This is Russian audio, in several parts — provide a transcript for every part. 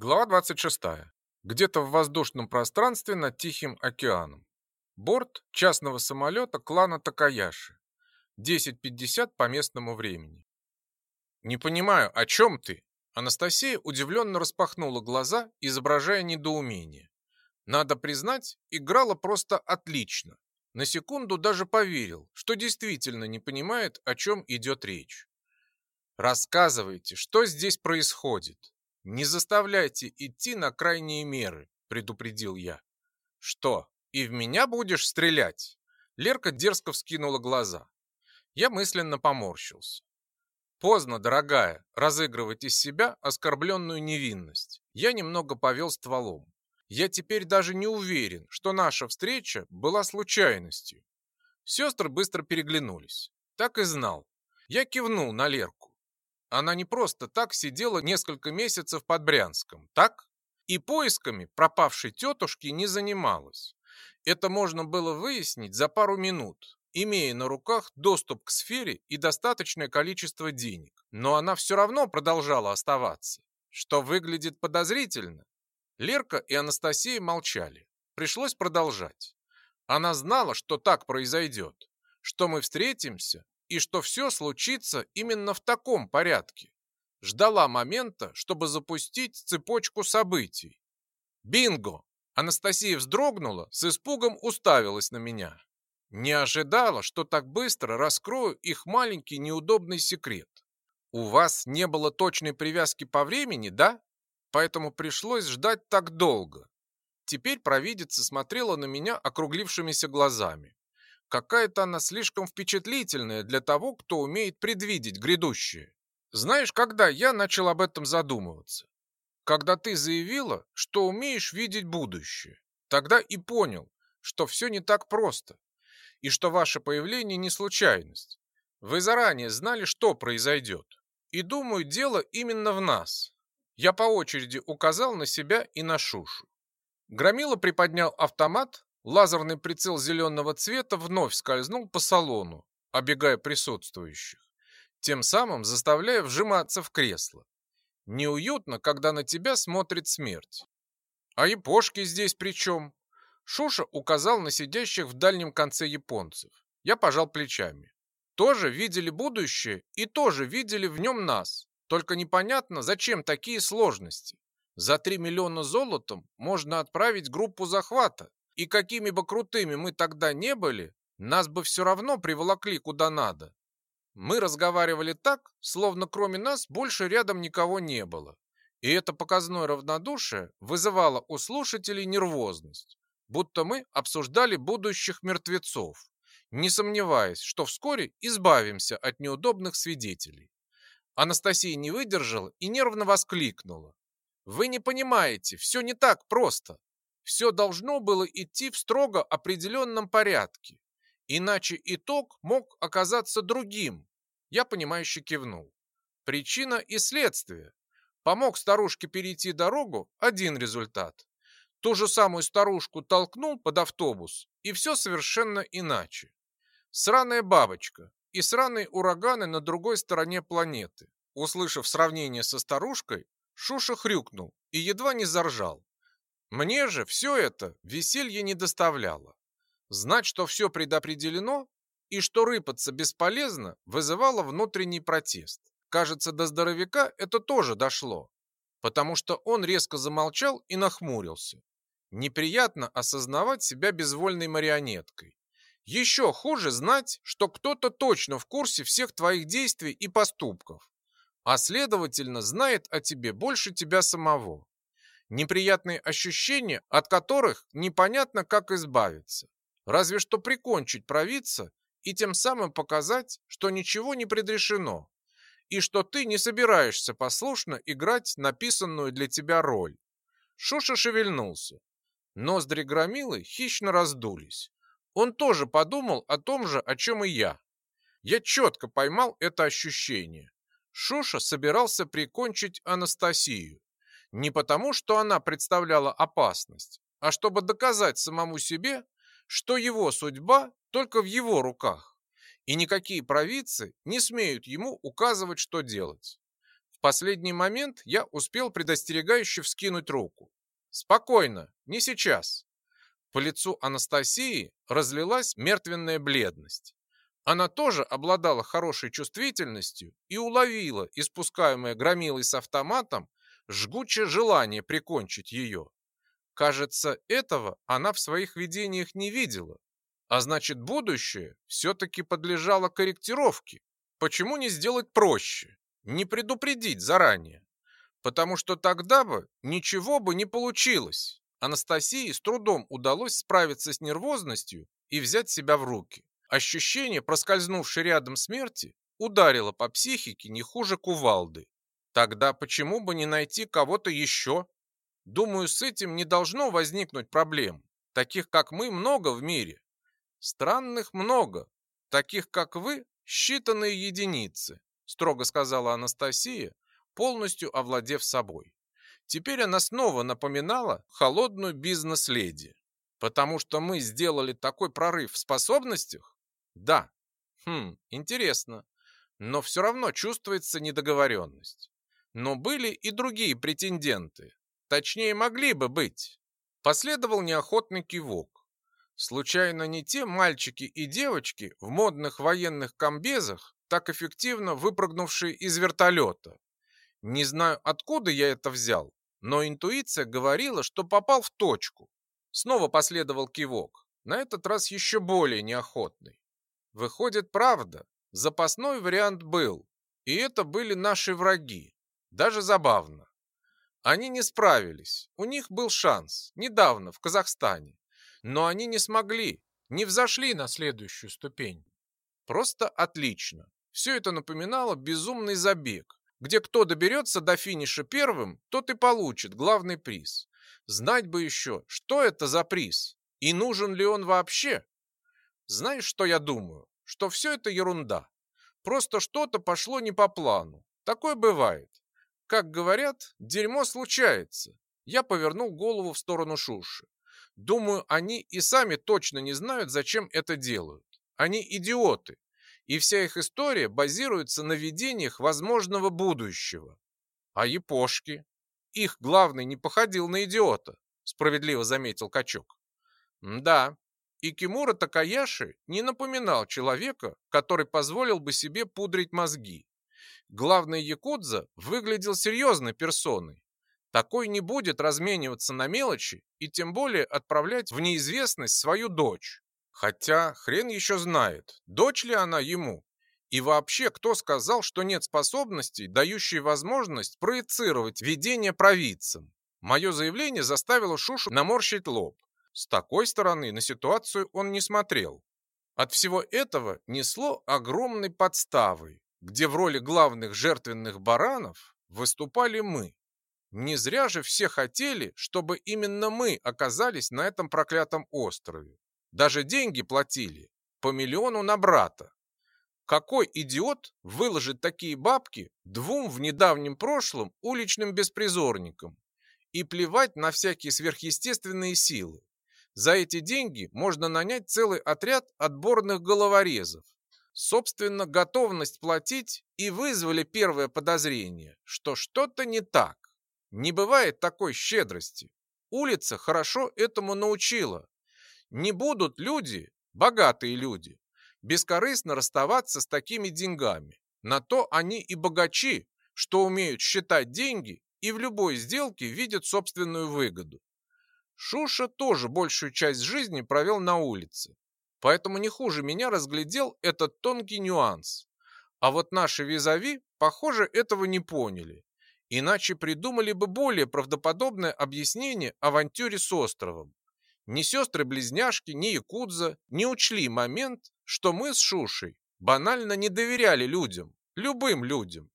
Глава 26. Где-то в воздушном пространстве над Тихим океаном. Борт частного самолета клана Такаяши. 10.50 по местному времени. «Не понимаю, о чем ты?» Анастасия удивленно распахнула глаза, изображая недоумение. Надо признать, играла просто отлично. На секунду даже поверил, что действительно не понимает, о чем идет речь. «Рассказывайте, что здесь происходит?» «Не заставляйте идти на крайние меры», — предупредил я. «Что, и в меня будешь стрелять?» Лерка дерзко вскинула глаза. Я мысленно поморщился. Поздно, дорогая, разыгрывать из себя оскорбленную невинность. Я немного повел стволом. Я теперь даже не уверен, что наша встреча была случайностью. Сестры быстро переглянулись. Так и знал. Я кивнул на Лерку. Она не просто так сидела несколько месяцев под Брянском, так? И поисками пропавшей тетушки не занималась. Это можно было выяснить за пару минут, имея на руках доступ к сфере и достаточное количество денег. Но она все равно продолжала оставаться, что выглядит подозрительно. Лерка и Анастасия молчали. Пришлось продолжать. Она знала, что так произойдет, что мы встретимся и что все случится именно в таком порядке. Ждала момента, чтобы запустить цепочку событий. Бинго! Анастасия вздрогнула, с испугом уставилась на меня. Не ожидала, что так быстро раскрою их маленький неудобный секрет. У вас не было точной привязки по времени, да? Поэтому пришлось ждать так долго. Теперь провидица смотрела на меня округлившимися глазами. Какая-то она слишком впечатлительная для того, кто умеет предвидеть грядущее. Знаешь, когда я начал об этом задумываться? Когда ты заявила, что умеешь видеть будущее. Тогда и понял, что все не так просто. И что ваше появление не случайность. Вы заранее знали, что произойдет. И думаю, дело именно в нас. Я по очереди указал на себя и на Шушу. Громила приподнял автомат, Лазерный прицел зеленого цвета вновь скользнул по салону, обегая присутствующих, тем самым заставляя вжиматься в кресло. Неуютно, когда на тебя смотрит смерть. А япошки здесь при чем? Шуша указал на сидящих в дальнем конце японцев. Я пожал плечами. Тоже видели будущее и тоже видели в нем нас. Только непонятно, зачем такие сложности. За 3 миллиона золотом можно отправить группу захвата. И какими бы крутыми мы тогда не были, нас бы все равно приволокли куда надо. Мы разговаривали так, словно кроме нас больше рядом никого не было. И это показное равнодушие вызывало у слушателей нервозность, будто мы обсуждали будущих мертвецов, не сомневаясь, что вскоре избавимся от неудобных свидетелей. Анастасия не выдержала и нервно воскликнула. «Вы не понимаете, все не так просто. Все должно было идти в строго определенном порядке. Иначе итог мог оказаться другим. Я понимающе кивнул. Причина и следствие. Помог старушке перейти дорогу – один результат. Ту же самую старушку толкнул под автобус, и все совершенно иначе. Сраная бабочка и сраные ураганы на другой стороне планеты. Услышав сравнение со старушкой, Шуша хрюкнул и едва не заржал. Мне же все это веселье не доставляло. Знать, что все предопределено и что рыпаться бесполезно, вызывало внутренний протест. Кажется, до здоровяка это тоже дошло, потому что он резко замолчал и нахмурился. Неприятно осознавать себя безвольной марионеткой. Еще хуже знать, что кто-то точно в курсе всех твоих действий и поступков, а следовательно знает о тебе больше тебя самого неприятные ощущения, от которых непонятно, как избавиться. Разве что прикончить провидца и тем самым показать, что ничего не предрешено, и что ты не собираешься послушно играть написанную для тебя роль. Шуша шевельнулся. Ноздри громилы хищно раздулись. Он тоже подумал о том же, о чем и я. Я четко поймал это ощущение. Шуша собирался прикончить Анастасию. Не потому, что она представляла опасность, а чтобы доказать самому себе, что его судьба только в его руках, и никакие провидцы не смеют ему указывать, что делать. В последний момент я успел предостерегающе вскинуть руку. «Спокойно, не сейчас». По лицу Анастасии разлилась мертвенная бледность. Она тоже обладала хорошей чувствительностью и уловила испускаемое громилой с автоматом жгучее желание прикончить ее. Кажется, этого она в своих видениях не видела. А значит, будущее все-таки подлежало корректировке. Почему не сделать проще? Не предупредить заранее? Потому что тогда бы ничего бы не получилось. Анастасии с трудом удалось справиться с нервозностью и взять себя в руки. Ощущение, проскользнувшей рядом смерти, ударило по психике не хуже кувалды. Тогда почему бы не найти кого-то еще? Думаю, с этим не должно возникнуть проблем. Таких, как мы, много в мире. Странных много. Таких, как вы, считанные единицы, строго сказала Анастасия, полностью овладев собой. Теперь она снова напоминала холодную бизнес-леди. Потому что мы сделали такой прорыв в способностях? Да. Хм, интересно. Но все равно чувствуется недоговоренность. Но были и другие претенденты. Точнее, могли бы быть. Последовал неохотный кивок. Случайно не те мальчики и девочки в модных военных комбезах, так эффективно выпрыгнувшие из вертолета. Не знаю, откуда я это взял, но интуиция говорила, что попал в точку. Снова последовал кивок, на этот раз еще более неохотный. Выходит, правда, запасной вариант был, и это были наши враги. Даже забавно. Они не справились. У них был шанс. Недавно, в Казахстане. Но они не смогли. Не взошли на следующую ступень. Просто отлично. Все это напоминало безумный забег, где кто доберется до финиша первым, тот и получит главный приз. Знать бы еще, что это за приз и нужен ли он вообще. Знаешь, что я думаю? Что все это ерунда. Просто что-то пошло не по плану. Такое бывает. Как говорят, дерьмо случается. Я повернул голову в сторону Шуши. Думаю, они и сами точно не знают, зачем это делают. Они идиоты. И вся их история базируется на видениях возможного будущего. А япошки? Их главный не походил на идиота, справедливо заметил Качок. Да, и Кимура Такаяши не напоминал человека, который позволил бы себе пудрить мозги. Главный якудза выглядел серьезной персоной. Такой не будет размениваться на мелочи и тем более отправлять в неизвестность свою дочь. Хотя хрен еще знает, дочь ли она ему. И вообще, кто сказал, что нет способностей, дающей возможность проецировать видение провидцам? Мое заявление заставило Шушу наморщить лоб. С такой стороны на ситуацию он не смотрел. От всего этого несло огромной подставой, где в роли главных жертвенных баранов выступали мы. Не зря же все хотели, чтобы именно мы оказались на этом проклятом острове. Даже деньги платили, по миллиону на брата. Какой идиот выложит такие бабки двум в недавнем прошлом уличным беспризорникам и плевать на всякие сверхъестественные силы? За эти деньги можно нанять целый отряд отборных головорезов, Собственно, готовность платить и вызвали первое подозрение, что что-то не так. Не бывает такой щедрости. Улица хорошо этому научила. Не будут люди, богатые люди, бескорыстно расставаться с такими деньгами. На то они и богачи, что умеют считать деньги и в любой сделке видят собственную выгоду. Шуша тоже большую часть жизни провел на улице, Поэтому не хуже меня разглядел этот тонкий нюанс. А вот наши визави, похоже, этого не поняли. Иначе придумали бы более правдоподобное объяснение авантюре с островом. Ни сестры-близняшки, ни якудза не учли момент, что мы с Шушей банально не доверяли людям, любым людям.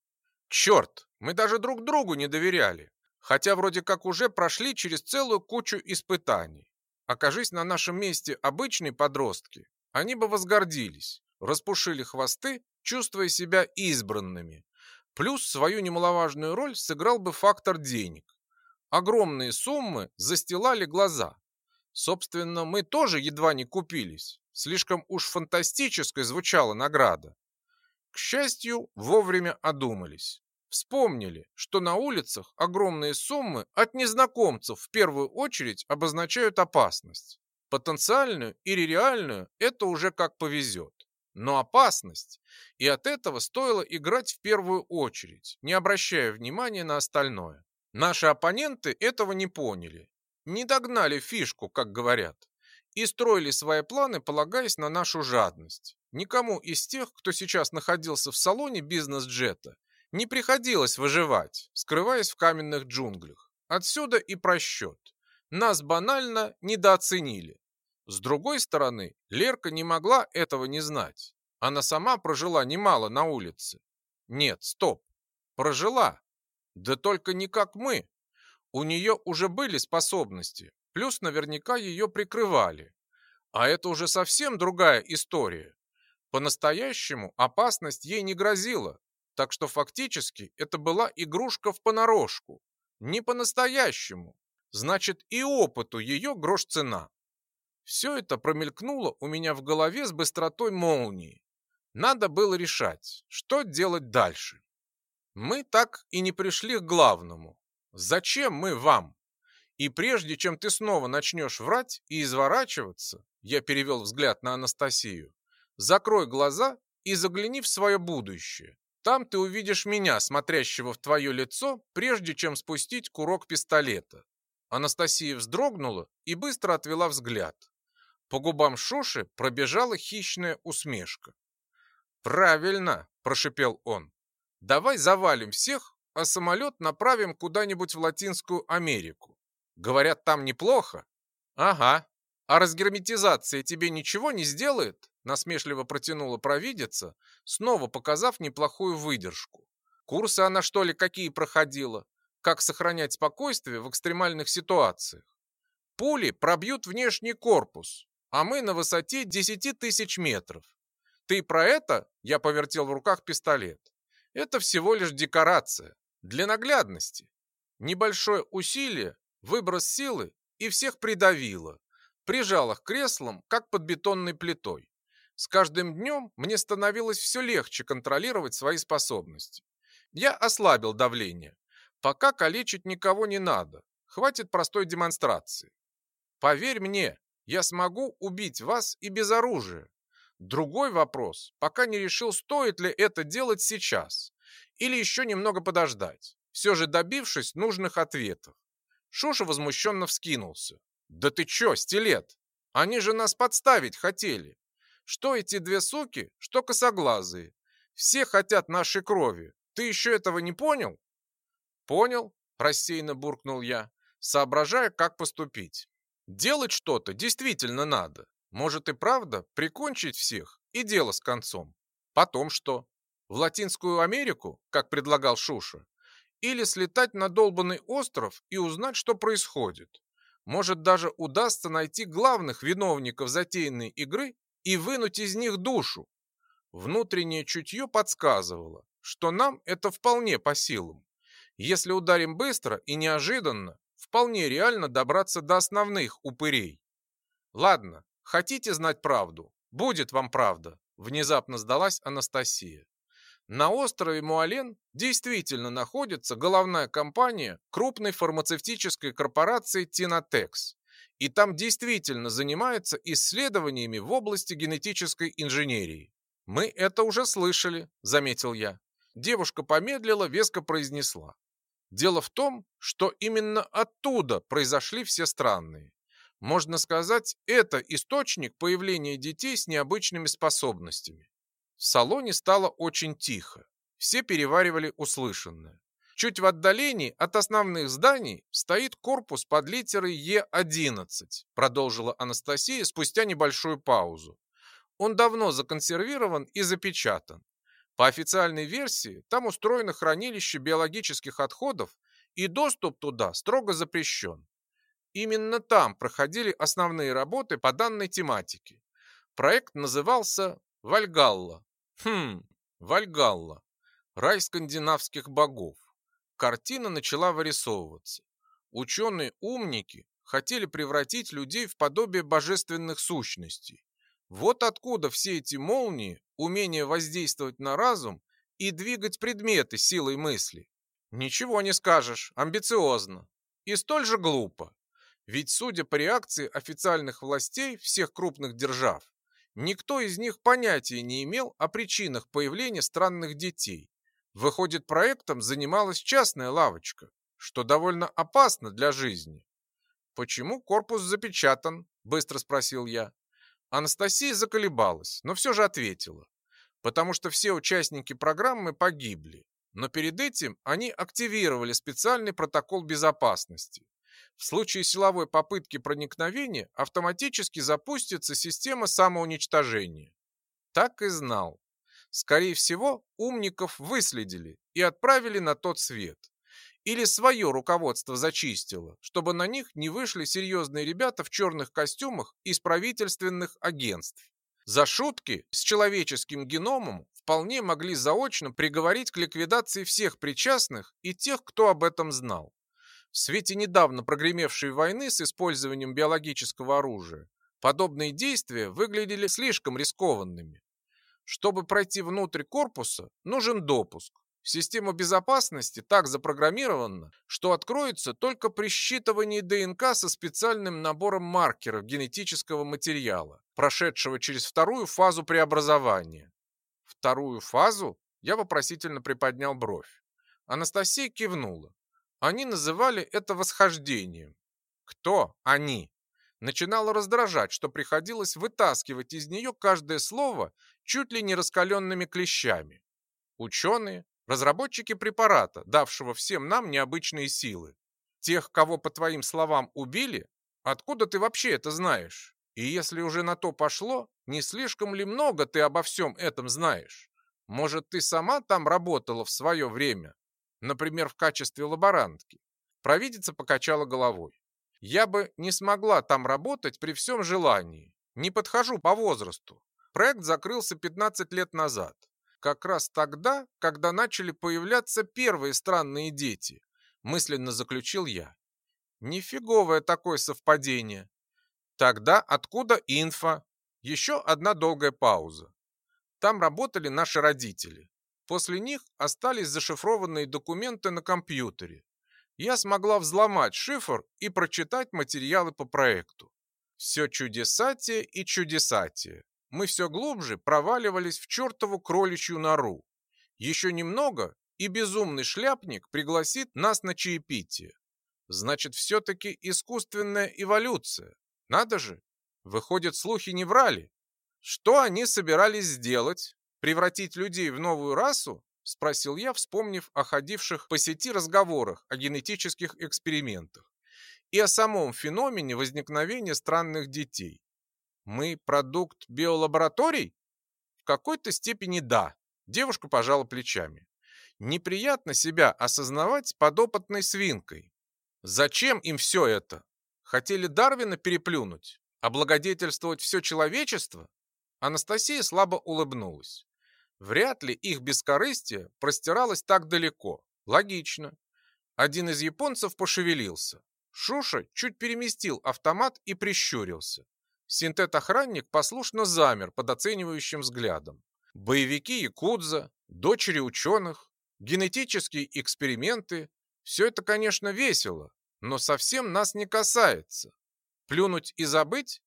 Черт, мы даже друг другу не доверяли, хотя вроде как уже прошли через целую кучу испытаний. Окажись на нашем месте обычные подростки, они бы возгордились, распушили хвосты, чувствуя себя избранными. Плюс свою немаловажную роль сыграл бы фактор денег. Огромные суммы застилали глаза. Собственно, мы тоже едва не купились. Слишком уж фантастической звучала награда. К счастью, вовремя одумались. Вспомнили, что на улицах огромные суммы от незнакомцев в первую очередь обозначают опасность. Потенциальную или реальную – это уже как повезет. Но опасность, и от этого стоило играть в первую очередь, не обращая внимания на остальное. Наши оппоненты этого не поняли, не догнали фишку, как говорят, и строили свои планы, полагаясь на нашу жадность. Никому из тех, кто сейчас находился в салоне бизнес-джета, не приходилось выживать, скрываясь в каменных джунглях. Отсюда и просчет. Нас банально недооценили. С другой стороны, Лерка не могла этого не знать. Она сама прожила немало на улице. Нет, стоп. Прожила. Да только не как мы. У нее уже были способности, плюс наверняка ее прикрывали. А это уже совсем другая история. По-настоящему опасность ей не грозила, так что фактически это была игрушка в понарошку. Не по-настоящему. Значит, и опыту ее грош цена. Все это промелькнуло у меня в голове с быстротой молнии. Надо было решать, что делать дальше. Мы так и не пришли к главному. Зачем мы вам? И прежде чем ты снова начнешь врать и изворачиваться, я перевел взгляд на Анастасию, закрой глаза и загляни в свое будущее. Там ты увидишь меня, смотрящего в твое лицо, прежде чем спустить курок пистолета. Анастасия вздрогнула и быстро отвела взгляд. По губам Шуши пробежала хищная усмешка. «Правильно!» – прошипел он. «Давай завалим всех, а самолет направим куда-нибудь в Латинскую Америку. Говорят, там неплохо?» «Ага. А разгерметизация тебе ничего не сделает?» Насмешливо протянула провидица, снова показав неплохую выдержку. Курсы она что ли какие проходила? Как сохранять спокойствие в экстремальных ситуациях? Пули пробьют внешний корпус, а мы на высоте 10 тысяч метров. Ты про это? Я повертел в руках пистолет. Это всего лишь декорация, для наглядности. Небольшое усилие, выброс силы и всех придавило. Прижал их креслом, как под бетонной плитой. С каждым днем мне становилось все легче контролировать свои способности. Я ослабил давление. Пока калечить никого не надо. Хватит простой демонстрации. Поверь мне, я смогу убить вас и без оружия. Другой вопрос, пока не решил, стоит ли это делать сейчас или еще немного подождать, все же добившись нужных ответов. Шуша возмущенно вскинулся. «Да ты че, стилет? Они же нас подставить хотели. Что эти две суки, что косоглазые. Все хотят нашей крови. Ты еще этого не понял?» «Понял», – рассеянно буркнул я, соображая, как поступить. Делать что-то действительно надо. Может и правда прикончить всех и дело с концом. Потом что? В Латинскую Америку, как предлагал Шуша? Или слетать на долбанный остров и узнать, что происходит? Может даже удастся найти главных виновников затеянной игры и вынуть из них душу? Внутреннее чутье подсказывало, что нам это вполне по силам. Если ударим быстро и неожиданно, вполне реально добраться до основных упырей. Ладно, хотите знать правду? Будет вам правда, внезапно сдалась Анастасия. На острове Муален действительно находится головная компания крупной фармацевтической корпорации Тинотекс. И там действительно занимаются исследованиями в области генетической инженерии. Мы это уже слышали, заметил я. Девушка помедлила, веско произнесла. Дело в том, что именно оттуда произошли все странные. Можно сказать, это источник появления детей с необычными способностями. В салоне стало очень тихо. Все переваривали услышанное. Чуть в отдалении от основных зданий стоит корпус под литерой Е11, продолжила Анастасия спустя небольшую паузу. Он давно законсервирован и запечатан. По официальной версии, там устроено хранилище биологических отходов, и доступ туда строго запрещен. Именно там проходили основные работы по данной тематике. Проект назывался «Вальгалла». Хм, Вальгалла. Рай скандинавских богов. Картина начала вырисовываться. Ученые-умники хотели превратить людей в подобие божественных сущностей. Вот откуда все эти молнии, умение воздействовать на разум и двигать предметы силой мысли. Ничего не скажешь, амбициозно. И столь же глупо. Ведь, судя по реакции официальных властей всех крупных держав, никто из них понятия не имел о причинах появления странных детей. Выходит, проектом занималась частная лавочка, что довольно опасно для жизни. «Почему корпус запечатан?» – быстро спросил я. Анастасия заколебалась, но все же ответила. Потому что все участники программы погибли. Но перед этим они активировали специальный протокол безопасности. В случае силовой попытки проникновения автоматически запустится система самоуничтожения. Так и знал. Скорее всего, умников выследили и отправили на тот свет. Или свое руководство зачистило, чтобы на них не вышли серьезные ребята в черных костюмах из правительственных агентств. За шутки с человеческим геномом вполне могли заочно приговорить к ликвидации всех причастных и тех, кто об этом знал. В свете недавно прогремевшей войны с использованием биологического оружия подобные действия выглядели слишком рискованными. Чтобы пройти внутрь корпуса, нужен допуск. Система безопасности так запрограммирована, что откроется только при считывании ДНК со специальным набором маркеров генетического материала, прошедшего через вторую фазу преобразования. Вторую фазу? Я вопросительно приподнял бровь. Анастасия кивнула. Они называли это восхождением. Кто они? Начинало раздражать, что приходилось вытаскивать из нее каждое слово чуть ли не раскаленными клещами. Ученые, Разработчики препарата, давшего всем нам необычные силы. Тех, кого, по твоим словам, убили? Откуда ты вообще это знаешь? И если уже на то пошло, не слишком ли много ты обо всем этом знаешь? Может, ты сама там работала в свое время? Например, в качестве лаборантки? Провидица покачала головой. Я бы не смогла там работать при всем желании. Не подхожу по возрасту. Проект закрылся 15 лет назад как раз тогда, когда начали появляться первые странные дети, мысленно заключил я. Нифиговое такое совпадение. Тогда откуда инфа? Еще одна долгая пауза. Там работали наши родители. После них остались зашифрованные документы на компьютере. Я смогла взломать шифр и прочитать материалы по проекту. Все чудесатие и чудесатие мы все глубже проваливались в чертову кроличью нору. Еще немного, и безумный шляпник пригласит нас на чаепитие. Значит, все-таки искусственная эволюция. Надо же. Выходят, слухи не врали. Что они собирались сделать? Превратить людей в новую расу? Спросил я, вспомнив о ходивших по сети разговорах о генетических экспериментах и о самом феномене возникновения странных детей. Мы продукт биолабораторий? В какой-то степени да. Девушка пожала плечами. Неприятно себя осознавать подопытной свинкой. Зачем им все это? Хотели Дарвина переплюнуть? Облагодетельствовать все человечество? Анастасия слабо улыбнулась. Вряд ли их бескорыстие простиралось так далеко. Логично. Один из японцев пошевелился. Шуша чуть переместил автомат и прищурился. Синтет-охранник послушно замер под оценивающим взглядом. Боевики Якудза, дочери ученых, генетические эксперименты – все это, конечно, весело, но совсем нас не касается. Плюнуть и забыть?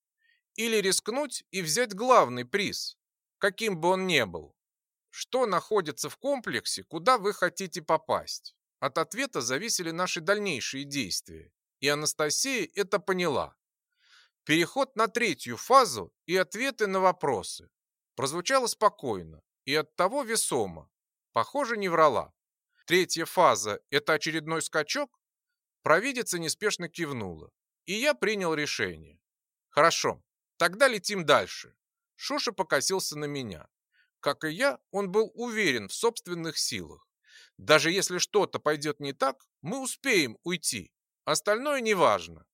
Или рискнуть и взять главный приз, каким бы он ни был? Что находится в комплексе, куда вы хотите попасть? От ответа зависели наши дальнейшие действия, и Анастасия это поняла. Переход на третью фазу и ответы на вопросы. Прозвучало спокойно и оттого весомо. Похоже, не врала. Третья фаза – это очередной скачок? Провидица неспешно кивнула, и я принял решение. Хорошо, тогда летим дальше. Шуша покосился на меня. Как и я, он был уверен в собственных силах. Даже если что-то пойдет не так, мы успеем уйти. Остальное неважно.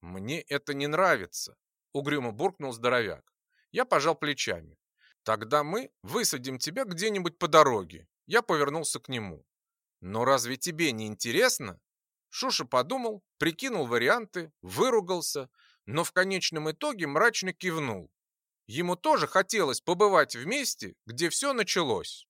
«Мне это не нравится», — угрюмо буркнул здоровяк. Я пожал плечами. «Тогда мы высадим тебя где-нибудь по дороге». Я повернулся к нему. «Но разве тебе не интересно?» Шуша подумал, прикинул варианты, выругался, но в конечном итоге мрачно кивнул. Ему тоже хотелось побывать в месте, где все началось.